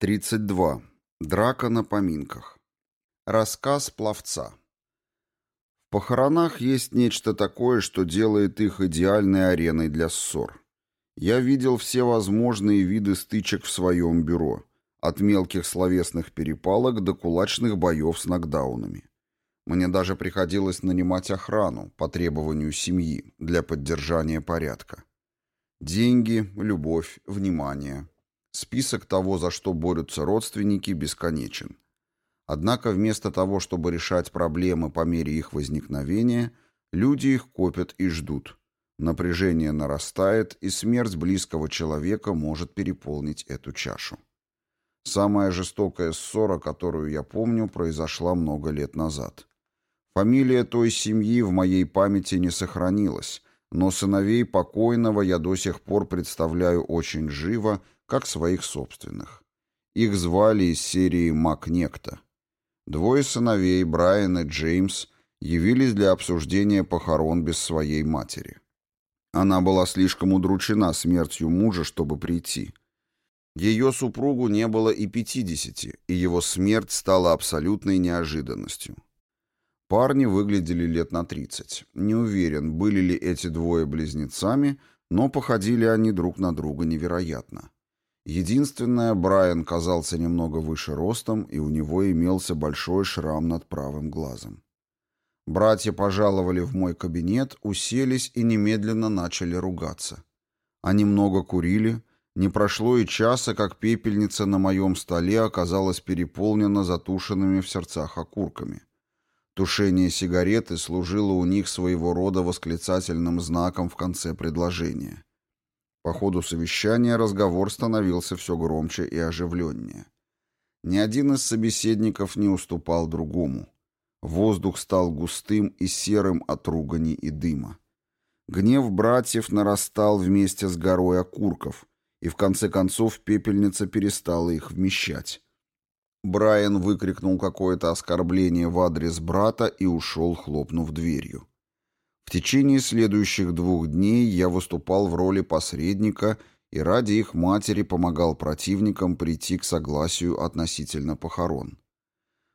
32. Драка на поминках. Рассказ пловца. В похоронах есть нечто такое, что делает их идеальной ареной для ссор. Я видел все возможные виды стычек в своем бюро, от мелких словесных перепалок до кулачных боев с нокдаунами. Мне даже приходилось нанимать охрану по требованию семьи для поддержания порядка. Деньги, любовь, внимание, Список того, за что борются родственники, бесконечен. Однако вместо того, чтобы решать проблемы по мере их возникновения, люди их копят и ждут. Напряжение нарастает, и смерть близкого человека может переполнить эту чашу. Самая жестокая ссора, которую я помню, произошла много лет назад. Фамилия той семьи в моей памяти не сохранилась, но сыновей покойного я до сих пор представляю очень живо, как своих собственных. Их звали из серии «Макнекта». Двое сыновей, Брайан и Джеймс, явились для обсуждения похорон без своей матери. Она была слишком удручена смертью мужа, чтобы прийти. Ее супругу не было и пятидесяти, и его смерть стала абсолютной неожиданностью. Парни выглядели лет на тридцать. Не уверен, были ли эти двое близнецами, но походили они друг на друга невероятно. Единственное, Брайан казался немного выше ростом, и у него имелся большой шрам над правым глазом. Братья пожаловали в мой кабинет, уселись и немедленно начали ругаться. Они много курили, не прошло и часа, как пепельница на моем столе оказалась переполнена затушенными в сердцах окурками. Тушение сигареты служило у них своего рода восклицательным знаком в конце предложения. По ходу совещания разговор становился все громче и оживленнее. Ни один из собеседников не уступал другому. Воздух стал густым и серым от ругани и дыма. Гнев братьев нарастал вместе с горой окурков, и в конце концов пепельница перестала их вмещать. Брайан выкрикнул какое-то оскорбление в адрес брата и ушел, хлопнув дверью. В течение следующих двух дней я выступал в роли посредника и ради их матери помогал противникам прийти к согласию относительно похорон.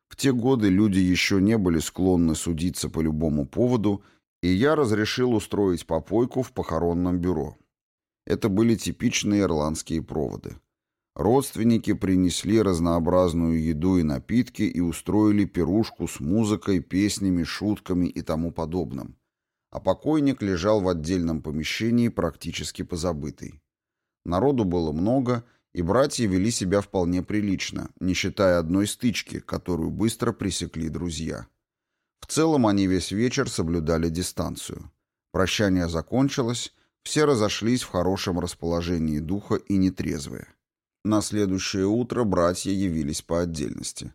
В те годы люди еще не были склонны судиться по любому поводу, и я разрешил устроить попойку в похоронном бюро. Это были типичные ирландские проводы. Родственники принесли разнообразную еду и напитки и устроили пирушку с музыкой, песнями, шутками и тому подобным а покойник лежал в отдельном помещении, практически позабытый. Народу было много, и братья вели себя вполне прилично, не считая одной стычки, которую быстро пресекли друзья. В целом они весь вечер соблюдали дистанцию. Прощание закончилось, все разошлись в хорошем расположении духа и нетрезвые. На следующее утро братья явились по отдельности.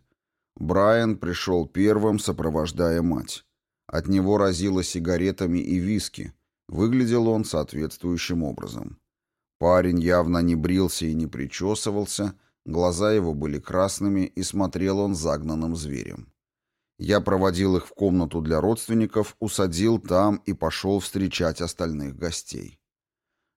Брайан пришел первым, сопровождая мать. От него разило сигаретами и виски. Выглядел он соответствующим образом. Парень явно не брился и не причесывался, глаза его были красными, и смотрел он загнанным зверем. Я проводил их в комнату для родственников, усадил там и пошел встречать остальных гостей.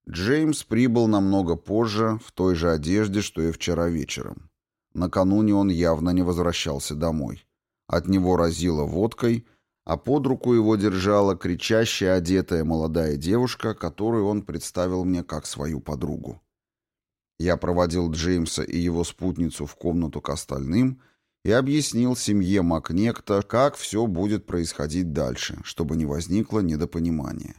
Джеймс прибыл намного позже, в той же одежде, что и вчера вечером. Накануне он явно не возвращался домой. От него разило водкой, а под руку его держала кричащая одетая молодая девушка, которую он представил мне как свою подругу. Я проводил Джеймса и его спутницу в комнату к остальным и объяснил семье Макнекта, как все будет происходить дальше, чтобы не возникло недопонимания.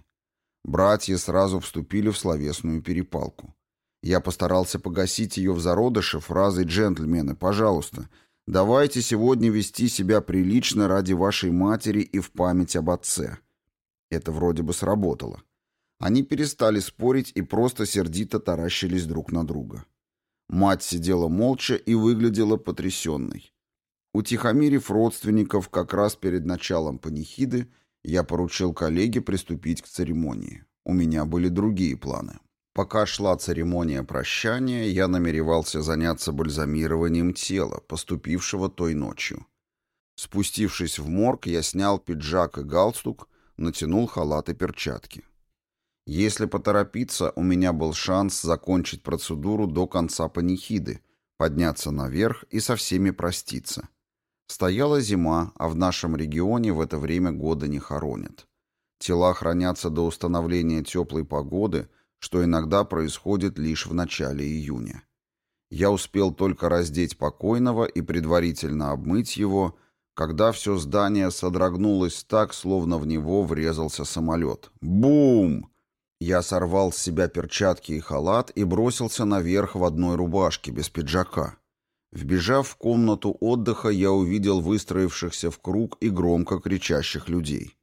Братья сразу вступили в словесную перепалку. Я постарался погасить ее в зародыше фразой «Джентльмены, пожалуйста, Давайте сегодня вести себя прилично ради вашей матери и в память об отце. Это вроде бы сработало. Они перестали спорить и просто сердито таращились друг на друга. Мать сидела молча и выглядела потрясенной. Утихомирив родственников как раз перед началом панихиды, я поручил коллеге приступить к церемонии. У меня были другие планы. Пока шла церемония прощания, я намеревался заняться бальзамированием тела, поступившего той ночью. Спустившись в морг, я снял пиджак и галстук, натянул халат и перчатки. Если поторопиться, у меня был шанс закончить процедуру до конца панихиды, подняться наверх и со всеми проститься. Стояла зима, а в нашем регионе в это время года не хоронят. Тела хранятся до установления теплой погоды, что иногда происходит лишь в начале июня. Я успел только раздеть покойного и предварительно обмыть его, когда все здание содрогнулось так, словно в него врезался самолет. Бум! Я сорвал с себя перчатки и халат и бросился наверх в одной рубашке, без пиджака. Вбежав в комнату отдыха, я увидел выстроившихся в круг и громко кричащих людей.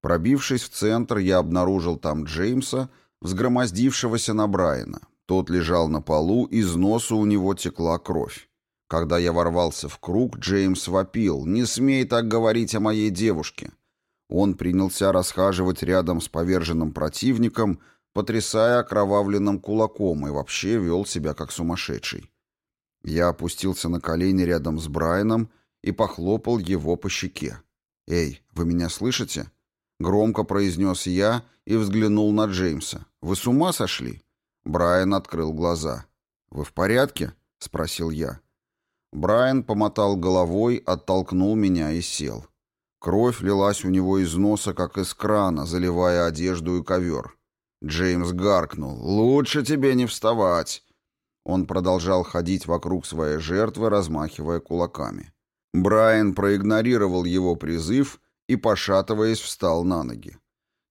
Пробившись в центр, я обнаружил там Джеймса, взгромоздившегося на Брайана. Тот лежал на полу, из носа у него текла кровь. Когда я ворвался в круг, Джеймс вопил «Не смей так говорить о моей девушке!» Он принялся расхаживать рядом с поверженным противником, потрясая окровавленным кулаком и вообще вел себя как сумасшедший. Я опустился на колени рядом с Брайаном и похлопал его по щеке. «Эй, вы меня слышите?» Громко произнес я и взглянул на Джеймса. «Вы с ума сошли?» Брайан открыл глаза. «Вы в порядке?» — спросил я. Брайан помотал головой, оттолкнул меня и сел. Кровь лилась у него из носа, как из крана, заливая одежду и ковер. Джеймс гаркнул. «Лучше тебе не вставать!» Он продолжал ходить вокруг своей жертвы, размахивая кулаками. Брайан проигнорировал его призыв и, пошатываясь, встал на ноги.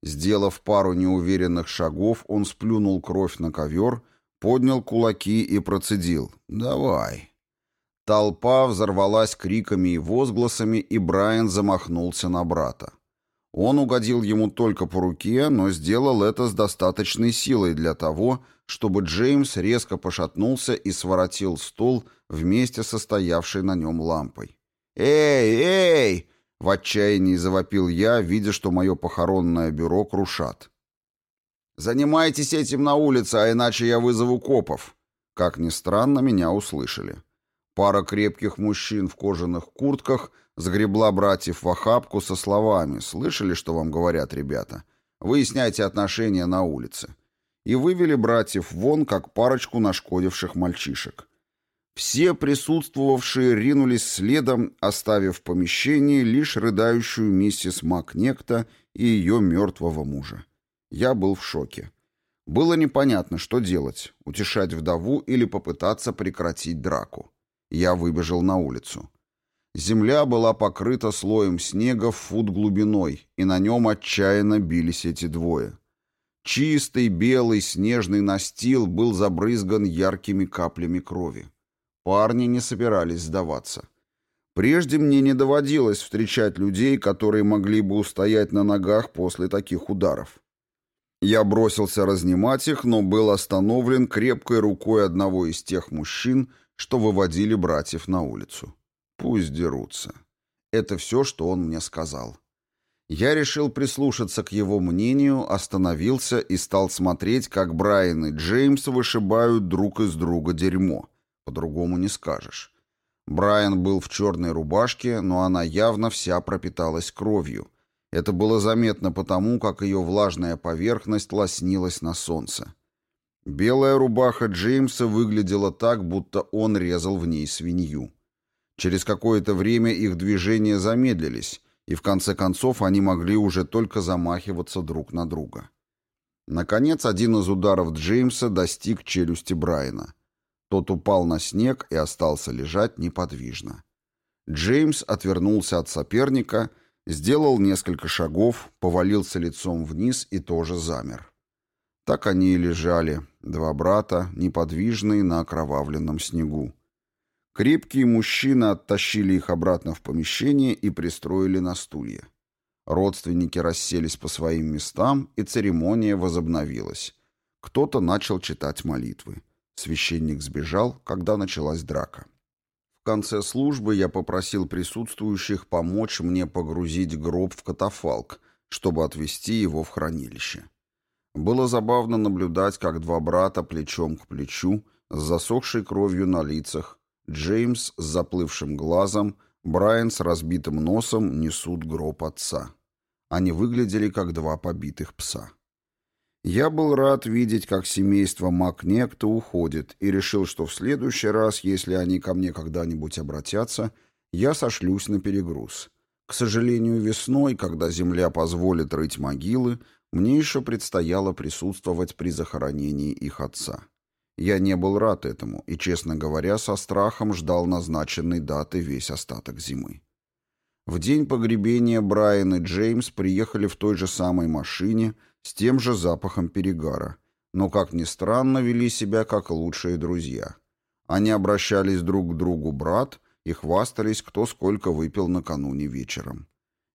Сделав пару неуверенных шагов, он сплюнул кровь на ковер, поднял кулаки и процедил «Давай». Толпа взорвалась криками и возгласами, и Брайан замахнулся на брата. Он угодил ему только по руке, но сделал это с достаточной силой для того, чтобы Джеймс резко пошатнулся и своротил стол вместе со стоявшей на нем лампой. «Эй, эй!» В отчаянии завопил я, видя, что мое похоронное бюро крушат. «Занимайтесь этим на улице, а иначе я вызову копов». Как ни странно, меня услышали. Пара крепких мужчин в кожаных куртках сгребла братьев в охапку со словами «Слышали, что вам говорят ребята? Выясняйте отношения на улице». И вывели братьев вон, как парочку нашкодивших мальчишек. Все присутствовавшие ринулись следом, оставив в помещении лишь рыдающую миссис Макнекта и ее мертвого мужа. Я был в шоке. Было непонятно, что делать — утешать вдову или попытаться прекратить драку. Я выбежал на улицу. Земля была покрыта слоем снега в фут глубиной, и на нем отчаянно бились эти двое. Чистый белый снежный настил был забрызган яркими каплями крови. Парни не собирались сдаваться. Прежде мне не доводилось встречать людей, которые могли бы устоять на ногах после таких ударов. Я бросился разнимать их, но был остановлен крепкой рукой одного из тех мужчин, что выводили братьев на улицу. Пусть дерутся. Это все, что он мне сказал. Я решил прислушаться к его мнению, остановился и стал смотреть, как Брайан и Джеймс вышибают друг из друга дерьмо. По-другому не скажешь. Брайан был в черной рубашке, но она явно вся пропиталась кровью. Это было заметно потому, как ее влажная поверхность лоснилась на солнце. Белая рубаха Джеймса выглядела так, будто он резал в ней свинью. Через какое-то время их движения замедлились, и в конце концов они могли уже только замахиваться друг на друга. Наконец, один из ударов Джеймса достиг челюсти Брайана. Тот упал на снег и остался лежать неподвижно. Джеймс отвернулся от соперника, сделал несколько шагов, повалился лицом вниз и тоже замер. Так они и лежали, два брата, неподвижные на окровавленном снегу. Крепкие мужчины оттащили их обратно в помещение и пристроили на стулья. Родственники расселись по своим местам, и церемония возобновилась. Кто-то начал читать молитвы. Священник сбежал, когда началась драка. В конце службы я попросил присутствующих помочь мне погрузить гроб в катафалк, чтобы отвезти его в хранилище. Было забавно наблюдать, как два брата плечом к плечу, с засохшей кровью на лицах, Джеймс с заплывшим глазом, Брайан с разбитым носом несут гроб отца. Они выглядели как два побитых пса. Я был рад видеть, как семейство Макнекта уходит, и решил, что в следующий раз, если они ко мне когда-нибудь обратятся, я сошлюсь на перегруз. К сожалению, весной, когда земля позволит рыть могилы, мне еще предстояло присутствовать при захоронении их отца. Я не был рад этому и, честно говоря, со страхом ждал назначенной даты весь остаток зимы. В день погребения Брайан и Джеймс приехали в той же самой машине с тем же запахом перегара, но, как ни странно, вели себя как лучшие друзья. Они обращались друг к другу брат и хвастались, кто сколько выпил накануне вечером.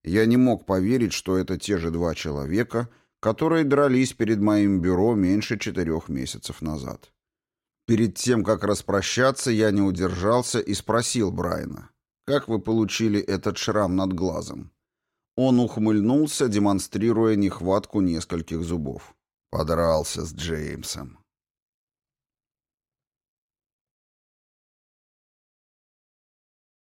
Я не мог поверить, что это те же два человека, которые дрались перед моим бюро меньше четырех месяцев назад. Перед тем, как распрощаться, я не удержался и спросил Брайана, «Как вы получили этот шрам над глазом?» Он ухмыльнулся, демонстрируя нехватку нескольких зубов. Подрался с Джеймсом.